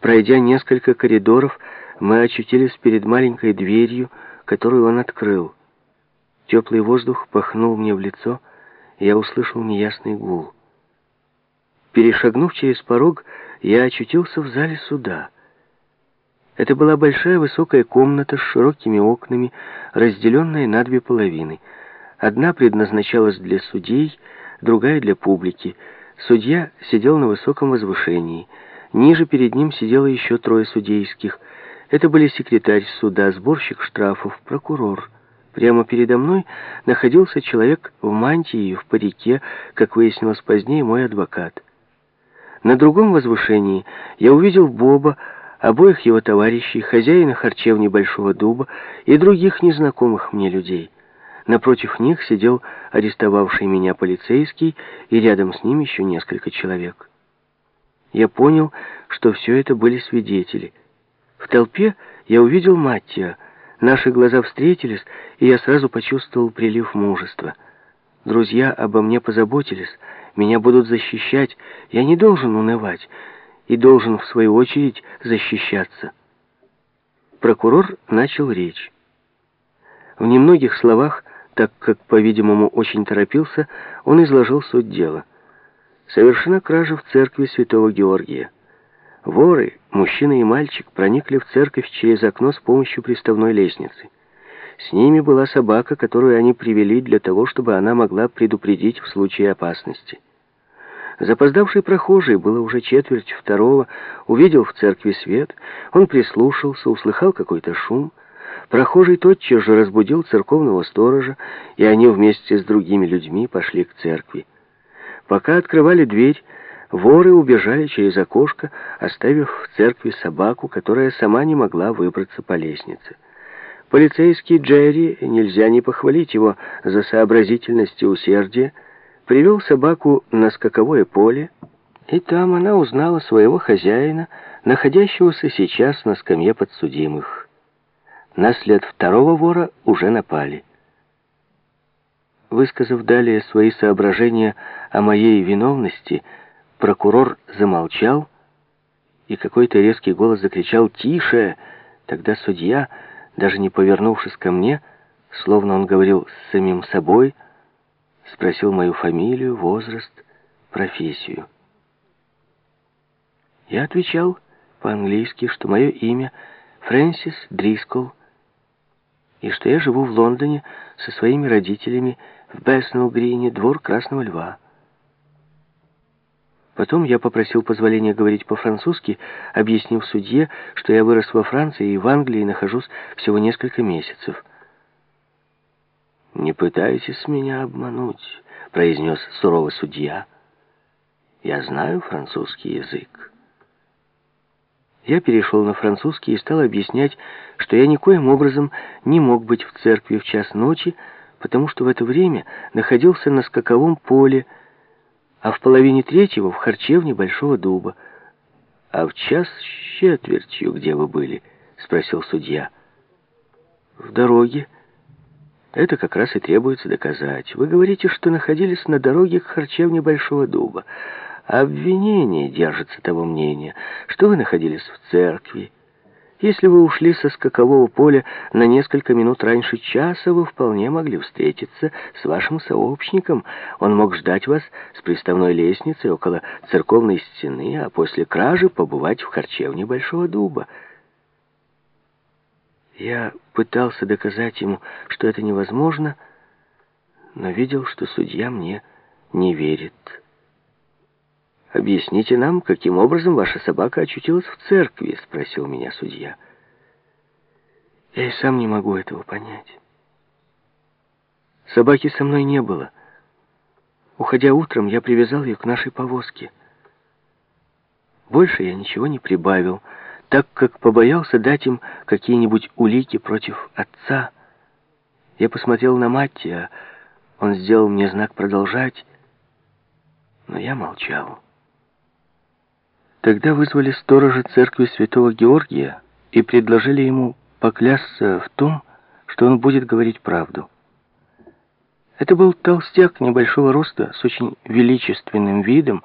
Пройдя несколько коридоров, мы очутились перед маленькой дверью, которую он открыл. Теплый воздух пахнул мне в лицо, я услышал неясный гул. Перешагнув через порог, я очутился в зале суда. Это была большая высокая комната с широкими окнами, разделенная на две половины. Одна предназначалась для судей, другая для публики. Судья сидел на высоком возвышении. Ниже перед ним сидело еще трое судейских. Это были секретарь суда, сборщик штрафов, прокурор. Прямо передо мной находился человек в мантии и в парике, как выяснилось позднее, мой адвокат. На другом возвышении я увидел Боба, обоих его товарищей, хозяина харчевни Большого Дуба и других незнакомых мне людей. Напротив них сидел арестовавший меня полицейский, и рядом с ним еще несколько человек. Я понял, что все это были свидетели. В толпе я увидел Маттия. Наши глаза встретились, и я сразу почувствовал прилив мужества. Друзья обо мне позаботились, меня будут защищать, я не должен унывать и должен, в свою очередь, защищаться. Прокурор начал речь. В немногих словах, так как, по-видимому, очень торопился, он изложил суть дела. Совершена кража в церкви святого Георгия. Воры, мужчина и мальчик, проникли в церковь через окно с помощью приставной лестницы. С ними была собака, которую они привели для того, чтобы она могла предупредить в случае опасности. Запоздавший прохожий, было уже четверть второго, увидел в церкви свет, он прислушался, услыхал какой-то шум. Прохожий тотчас же разбудил церковного сторожа, и они вместе с другими людьми пошли к церкви. Пока открывали дверь, воры убежали через окошко, оставив в церкви собаку, которая сама не могла выбраться по лестнице. Полицейский Джерри, нельзя не похвалить его за сообразительность и усердие, привел собаку на скаковое поле, и там она узнала своего хозяина, находящегося сейчас на скамье подсудимых. На след второго вора уже напали. Высказав далее свои соображения о моей виновности, прокурор замолчал, и какой-то резкий голос закричал «Тише!». Тогда судья, даже не повернувшись ко мне, словно он говорил с самим собой, Спросил мою фамилию, возраст, профессию. Я отвечал по-английски, что мое имя Фрэнсис Дрискол, и что я живу в Лондоне со своими родителями в Бэснелл-Грине, двор Красного Льва. Потом я попросил позволения говорить по-французски, объяснив судье, что я вырос во Франции и в Англии нахожусь всего несколько месяцев. «Не пытайтесь меня обмануть», — произнес суровый судья. «Я знаю французский язык». Я перешел на французский и стал объяснять, что я никоим образом не мог быть в церкви в час ночи, потому что в это время находился на скаковом поле, а в половине третьего в харчевне Большого Дуба. «А в час с четвертью где вы были?» — спросил судья. «В дороге». Это как раз и требуется доказать. Вы говорите, что находились на дороге к харчевне Большого Дуба. А обвинение держится того мнения, что вы находились в церкви. Если вы ушли со скакового поля на несколько минут раньше часа, вы вполне могли встретиться с вашим сообщником. Он мог ждать вас с приставной лестницы около церковной стены, а после кражи побывать в харчевне Большого Дуба. Я пытался доказать ему, что это невозможно, но видел, что судья мне не верит. «Объясните нам, каким образом ваша собака очутилась в церкви?» — спросил меня судья. Я и сам не могу этого понять. Собаки со мной не было. Уходя утром, я привязал ее к нашей повозке. Больше я ничего не прибавил — так как побоялся дать им какие-нибудь улики против отца. Я посмотрел на Маттия, он сделал мне знак продолжать, но я молчал. Тогда вызвали сторожа церкви святого Георгия и предложили ему поклясться в том, что он будет говорить правду. Это был толстяк небольшого роста с очень величественным видом,